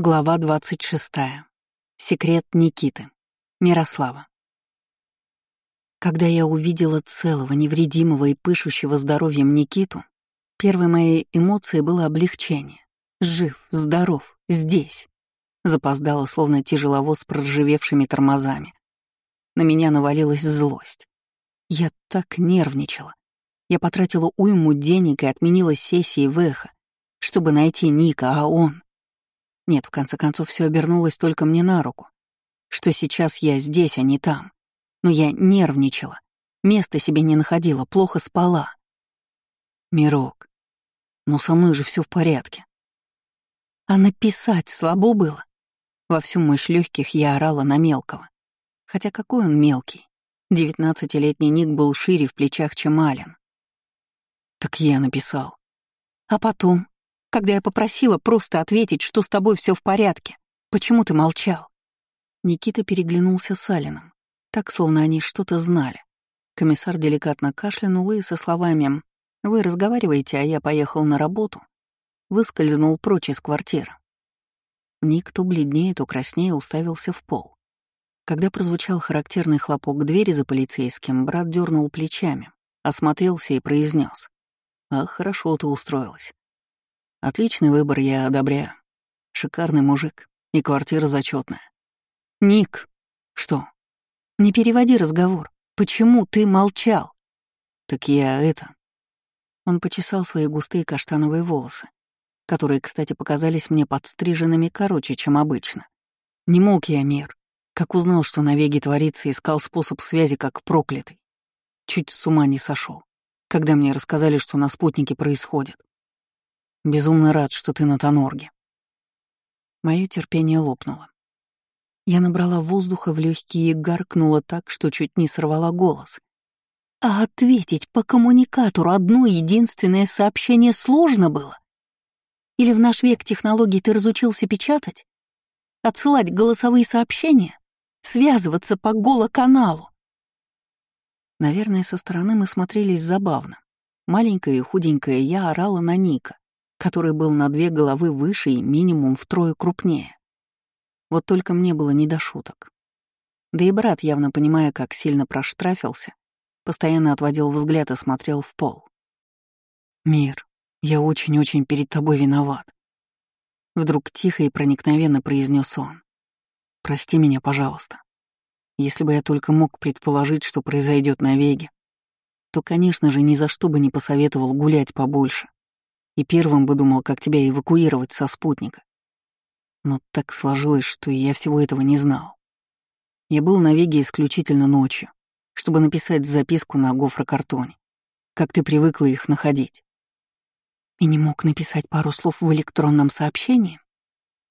Глава 26. Секрет Никиты. Мирослава. Когда я увидела целого, невредимого и пышущего здоровьем Никиту, первой моей эмоцией было облегчение. Жив, здоров, здесь. Запоздала, словно тяжеловоз с проржавевшими тормозами. На меня навалилась злость. Я так нервничала. Я потратила уйму денег и отменила сессии в эхо, чтобы найти Ника, а он... Нет, в конце концов, все обернулось только мне на руку. Что сейчас я здесь, а не там. Но я нервничала. Места себе не находила, плохо спала. Мирок, ну со мной же все в порядке. А написать слабо было. Во всю мощь легких я орала на мелкого. Хотя какой он мелкий. Девятнадцатилетний Ник был шире в плечах, чем Ален. Так я написал. А потом? Когда я попросила просто ответить, что с тобой все в порядке. Почему ты молчал?» Никита переглянулся с Алином, так, словно они что-то знали. Комиссар деликатно кашлянул и со словами «Вы разговариваете, а я поехал на работу», выскользнул прочь из квартиры. Ник то бледнее, то краснее уставился в пол. Когда прозвучал характерный хлопок двери за полицейским, брат дернул плечами, осмотрелся и произнес: «Ах, хорошо ты устроилась. Отличный выбор, я одобряю. Шикарный мужик. И квартира зачетная. Ник. Что? Не переводи разговор. Почему ты молчал? Так я это... Он почесал свои густые каштановые волосы, которые, кстати, показались мне подстриженными короче, чем обычно. Не мог я мир. Как узнал, что на Веге творится, искал способ связи как проклятый. Чуть с ума не сошел, когда мне рассказали, что на спутнике происходит. Безумно рад, что ты на Тонорге. Мое терпение лопнуло. Я набрала воздуха в легкие и гаркнула так, что чуть не сорвала голос. А ответить по коммуникатору одно единственное сообщение сложно было? Или в наш век технологий ты разучился печатать? Отсылать голосовые сообщения? Связываться по голоканалу? Наверное, со стороны мы смотрелись забавно. Маленькая и худенькая я орала на Ника, который был на две головы выше и минимум втрое крупнее. Вот только мне было не до шуток. Да и брат, явно понимая, как сильно проштрафился, постоянно отводил взгляд и смотрел в пол. «Мир, я очень-очень перед тобой виноват», — вдруг тихо и проникновенно произнес он. «Прости меня, пожалуйста. Если бы я только мог предположить, что произойдет на Веге, то, конечно же, ни за что бы не посоветовал гулять побольше и первым бы думал, как тебя эвакуировать со спутника. Но так сложилось, что я всего этого не знал. Я был на Веге исключительно ночью, чтобы написать записку на гофрокартоне, как ты привыкла их находить. И не мог написать пару слов в электронном сообщении?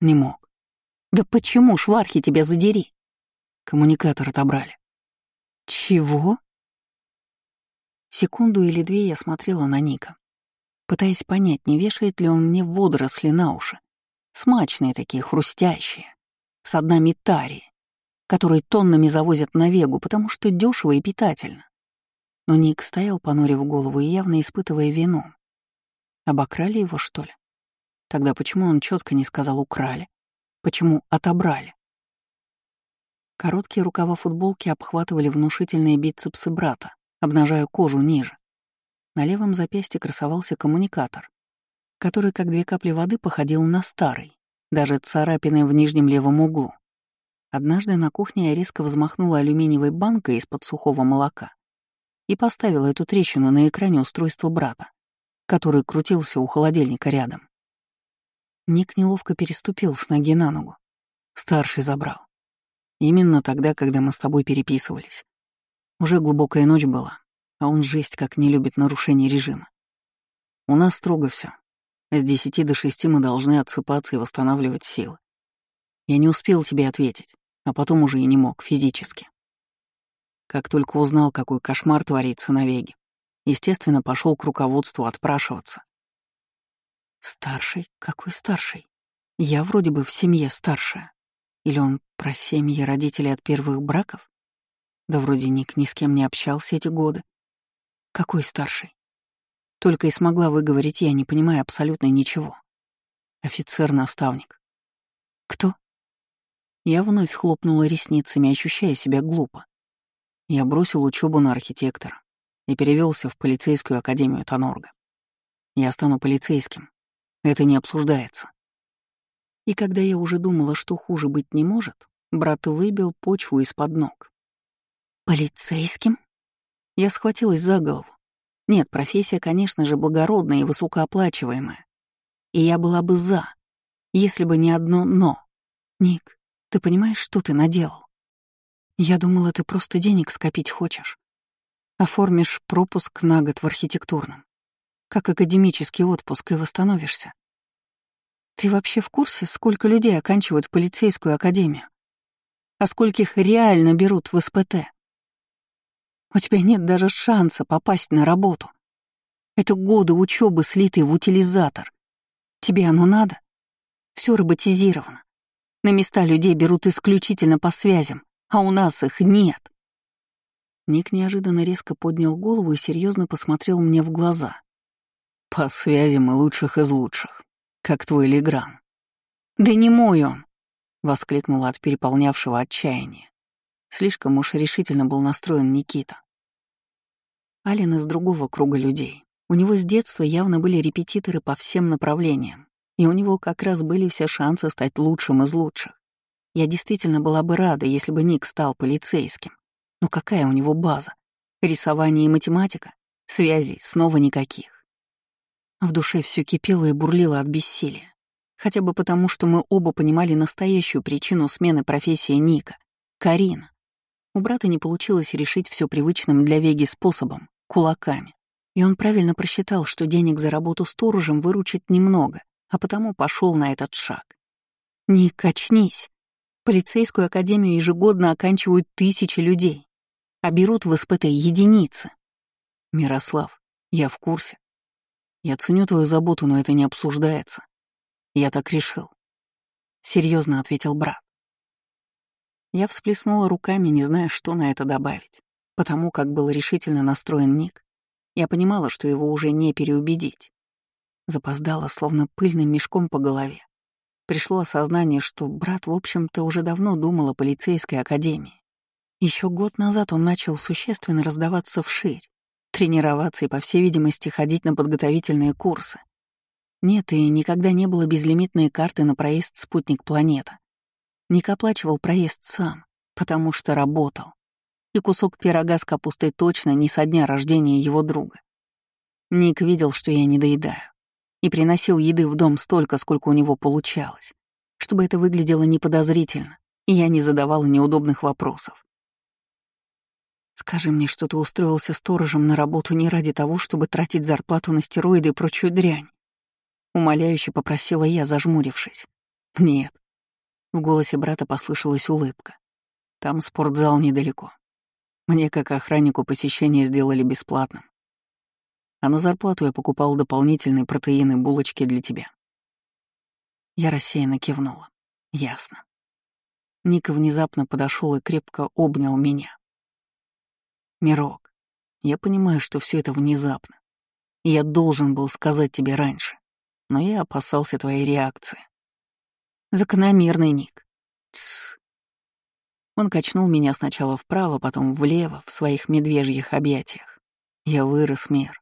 Не мог. Да почему, швархи, тебя задери? Коммуникатор отобрали. Чего? Секунду или две я смотрела на Ника, пытаясь понять, не вешает ли он мне водоросли на уши. Смачные такие, хрустящие, с однами тарии, которые тоннами завозят на вегу, потому что дешево и питательно. Но Ник стоял, понурив голову и явно испытывая вину. Обокрали его, что ли? Тогда почему он четко не сказал «украли»? Почему «отобрали»? Короткие рукава футболки обхватывали внушительные бицепсы брата, обнажая кожу ниже. На левом запястье красовался коммуникатор, который, как две капли воды, походил на старый, даже царапины в нижнем левом углу. Однажды на кухне я резко взмахнула алюминиевой банкой из-под сухого молока и поставила эту трещину на экране устройства брата, который крутился у холодильника рядом. Ник неловко переступил с ноги на ногу. Старший забрал. Именно тогда, когда мы с тобой переписывались. Уже глубокая ночь была, а он жесть как не любит нарушение режима. У нас строго все. С десяти до шести мы должны отсыпаться и восстанавливать силы. Я не успел тебе ответить, а потом уже и не мог физически. Как только узнал, какой кошмар творится на Веге, естественно, пошел к руководству отпрашиваться. Старший? Какой старший? Я вроде бы в семье старшая. Или он про семьи родителей от первых браков? Да вроде Ник ни с кем не общался эти годы. Какой старший? Только и смогла выговорить я, не понимая абсолютно ничего. Офицер-наставник. Кто? Я вновь хлопнула ресницами, ощущая себя глупо. Я бросил учебу на архитектора и перевелся в полицейскую академию Тонорга. Я стану полицейским. Это не обсуждается. И когда я уже думала, что хуже быть не может, брат выбил почву из-под ног. «Полицейским?» Я схватилась за голову. Нет, профессия, конечно же, благородная и высокооплачиваемая. И я была бы за, если бы не одно «но». Ник, ты понимаешь, что ты наделал? Я думала, ты просто денег скопить хочешь. Оформишь пропуск на год в архитектурном как академический отпуск, и восстановишься. Ты вообще в курсе, сколько людей оканчивают полицейскую академию? А скольких реально берут в СПТ? У тебя нет даже шанса попасть на работу. Это годы учебы, слитые в утилизатор. Тебе оно надо? Все роботизировано. На места людей берут исключительно по связям, а у нас их нет. Ник неожиданно резко поднял голову и серьезно посмотрел мне в глаза. По связям и лучших из лучших, как твой Легран. «Да не мой он!» — воскликнула от переполнявшего отчаяния. Слишком уж решительно был настроен Никита. Ален из другого круга людей. У него с детства явно были репетиторы по всем направлениям, и у него как раз были все шансы стать лучшим из лучших. Я действительно была бы рада, если бы Ник стал полицейским. Но какая у него база? Рисование и математика? Связей снова никаких. В душе все кипело и бурлило от бессилия. Хотя бы потому, что мы оба понимали настоящую причину смены профессии Ника — Карина. У брата не получилось решить все привычным для Веги способом — кулаками. И он правильно просчитал, что денег за работу сторожем выручит немного, а потому пошел на этот шаг. «Ник, очнись. Полицейскую академию ежегодно оканчивают тысячи людей, а берут в СПТ единицы. Мирослав, я в курсе. Я ценю твою заботу, но это не обсуждается. Я так решил. Серьезно ответил брат. Я всплеснула руками, не зная, что на это добавить. Потому как был решительно настроен Ник, я понимала, что его уже не переубедить. Запоздала, словно пыльным мешком по голове. Пришло осознание, что брат, в общем-то, уже давно думал о полицейской академии. Еще год назад он начал существенно раздаваться вширь, тренироваться и, по всей видимости, ходить на подготовительные курсы. Нет, и никогда не было безлимитной карты на проезд «Спутник Планета». Ник оплачивал проезд сам, потому что работал. И кусок пирога с капустой точно не со дня рождения его друга. Ник видел, что я не доедаю, и приносил еды в дом столько, сколько у него получалось, чтобы это выглядело неподозрительно, и я не задавала неудобных вопросов. Скажи мне, что ты устроился сторожем на работу не ради того, чтобы тратить зарплату на стероиды и прочую дрянь. Умоляюще попросила я, зажмурившись. Нет. В голосе брата послышалась улыбка. Там спортзал недалеко. Мне, как охраннику, посещение сделали бесплатным. А на зарплату я покупал дополнительные протеины булочки для тебя. Я рассеянно кивнула. Ясно. Ника внезапно подошел и крепко обнял меня. Мирок, я понимаю, что все это внезапно. И я должен был сказать тебе раньше, но я опасался твоей реакции. Закономерный Ник. Он качнул меня сначала вправо, потом влево, в своих медвежьих объятиях. Я вырос, Мир.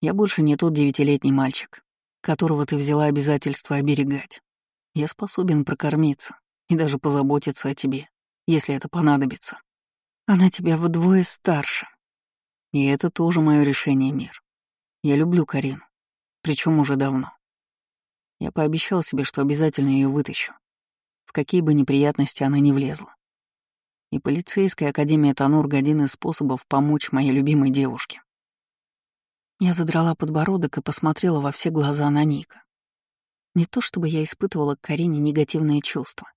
Я больше не тот девятилетний мальчик, которого ты взяла обязательство оберегать. Я способен прокормиться и даже позаботиться о тебе, если это понадобится. Она тебя вдвое старше. И это тоже мое решение, Мир. Я люблю Карину. Причем уже давно. Я пообещал себе, что обязательно ее вытащу. В какие бы неприятности она не влезла. И полицейская академия Танурга — один из способов помочь моей любимой девушке. Я задрала подбородок и посмотрела во все глаза на Ника. Не то чтобы я испытывала к Карине негативные чувства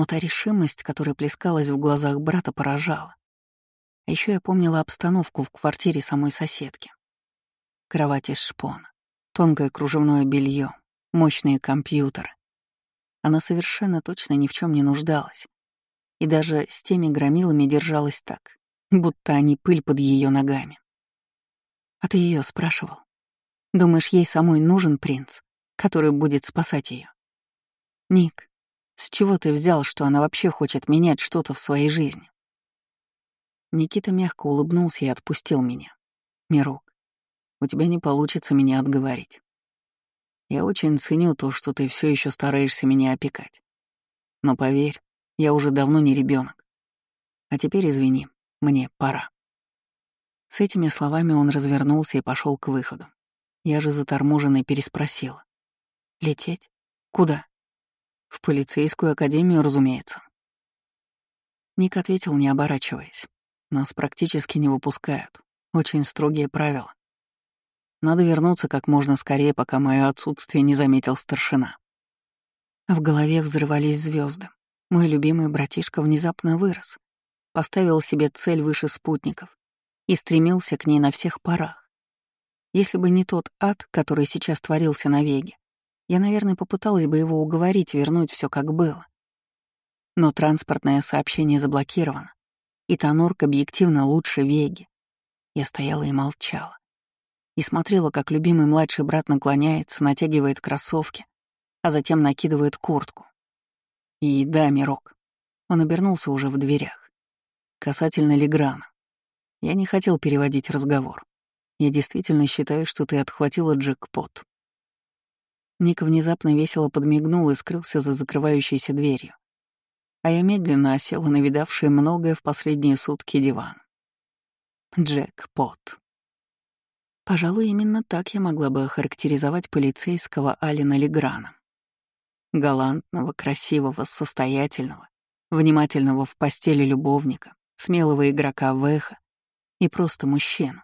но та решимость, которая плескалась в глазах брата, поражала. А еще я помнила обстановку в квартире самой соседки. Кровать из шпона, тонкое кружевное белье, мощные компьютеры. Она совершенно точно ни в чем не нуждалась. И даже с теми громилами держалась так, будто они пыль под ее ногами. А ты ее спрашивал? Думаешь, ей самой нужен принц, который будет спасать ее? Ник, С чего ты взял, что она вообще хочет менять что-то в своей жизни? Никита мягко улыбнулся и отпустил меня. Мирок, у тебя не получится меня отговорить. Я очень ценю то, что ты все еще стараешься меня опекать. Но поверь, я уже давно не ребенок. А теперь извини, мне пора. С этими словами он развернулся и пошел к выходу. Я же заторможенно переспросила. «Лететь? Куда?» «В полицейскую академию, разумеется». Ник ответил, не оборачиваясь. Нас практически не выпускают. Очень строгие правила. Надо вернуться как можно скорее, пока мое отсутствие не заметил старшина. В голове взрывались звезды. Мой любимый братишка внезапно вырос, поставил себе цель выше спутников и стремился к ней на всех парах. Если бы не тот ад, который сейчас творился на Веге, я, наверное, попыталась бы его уговорить вернуть все как было. Но транспортное сообщение заблокировано, и Тонорк объективно лучше Веги. Я стояла и молчала. И смотрела, как любимый младший брат наклоняется, натягивает кроссовки, а затем накидывает куртку. И да, Мирок. Он обернулся уже в дверях. Касательно Леграна. Я не хотел переводить разговор. Я действительно считаю, что ты отхватила джекпот. Ник внезапно весело подмигнул и скрылся за закрывающейся дверью а я медленно осела на видавшее многое в последние сутки диван. Джек-пот. Пожалуй, именно так я могла бы охарактеризовать полицейского Алина Леграна. Галантного, красивого, состоятельного, внимательного в постели любовника, смелого игрока в эхо и просто мужчину,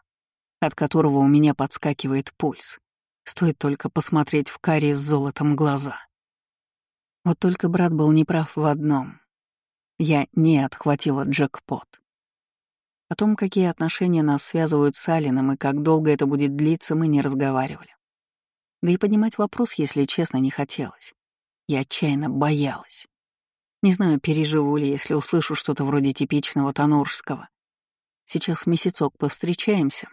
от которого у меня подскакивает пульс. Стоит только посмотреть в карие с золотом глаза. Вот только брат был неправ в одном. Я не отхватила джекпот. О том, какие отношения нас связывают с Алином и как долго это будет длиться, мы не разговаривали. Да и поднимать вопрос, если честно, не хотелось. Я отчаянно боялась. Не знаю, переживу ли, если услышу что-то вроде типичного тонурского. Сейчас месяцок повстречаемся,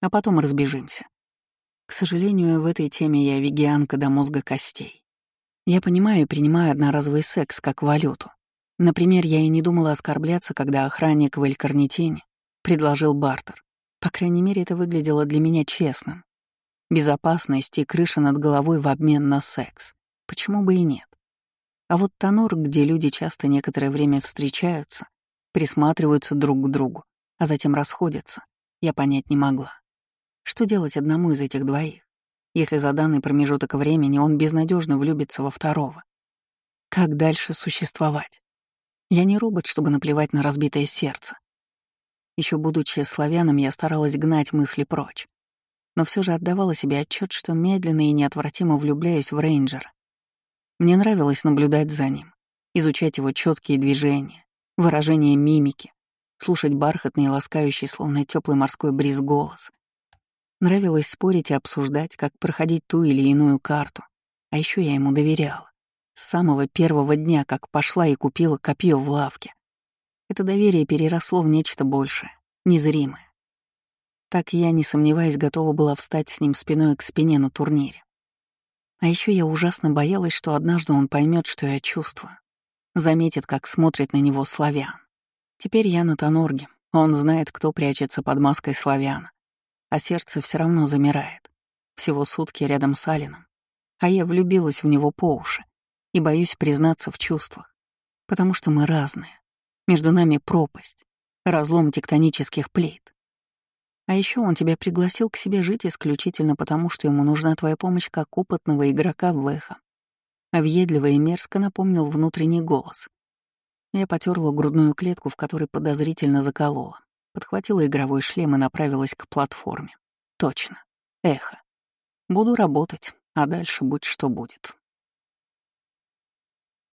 а потом разбежимся. К сожалению, в этой теме я вегианка до мозга костей. Я понимаю и принимаю одноразовый секс как валюту. Например, я и не думала оскорбляться, когда охранник в Элькарнитине предложил бартер. По крайней мере, это выглядело для меня честным. Безопасность и крыша над головой в обмен на секс. Почему бы и нет? А вот Тонор, где люди часто некоторое время встречаются, присматриваются друг к другу, а затем расходятся, я понять не могла. Что делать одному из этих двоих, если за данный промежуток времени он безнадежно влюбится во второго? Как дальше существовать? Я не робот, чтобы наплевать на разбитое сердце. Еще будучи славяном, я старалась гнать мысли прочь. Но все же отдавала себе отчет, что медленно и неотвратимо влюбляюсь в рейнджера. Мне нравилось наблюдать за ним, изучать его четкие движения, выражение мимики, слушать бархатный и ласкающий, словно теплый морской бриз голос. Нравилось спорить и обсуждать, как проходить ту или иную карту. А еще я ему доверяла. С самого первого дня, как пошла и купила копье в лавке. Это доверие переросло в нечто большее, незримое. Так я, не сомневаясь, готова была встать с ним спиной к спине на турнире. А еще я ужасно боялась, что однажды он поймет, что я чувствую. Заметит, как смотрит на него славян. Теперь я на Тонорге, он знает, кто прячется под маской славяна. А сердце все равно замирает. Всего сутки рядом с Алином. А я влюбилась в него по уши и боюсь признаться в чувствах, потому что мы разные. Между нами пропасть, разлом тектонических плит. А еще он тебя пригласил к себе жить исключительно потому, что ему нужна твоя помощь как опытного игрока в эхо. А въедливо и мерзко напомнил внутренний голос. Я потерла грудную клетку, в которой подозрительно заколола, подхватила игровой шлем и направилась к платформе. Точно. Эхо. Буду работать, а дальше будь что будет.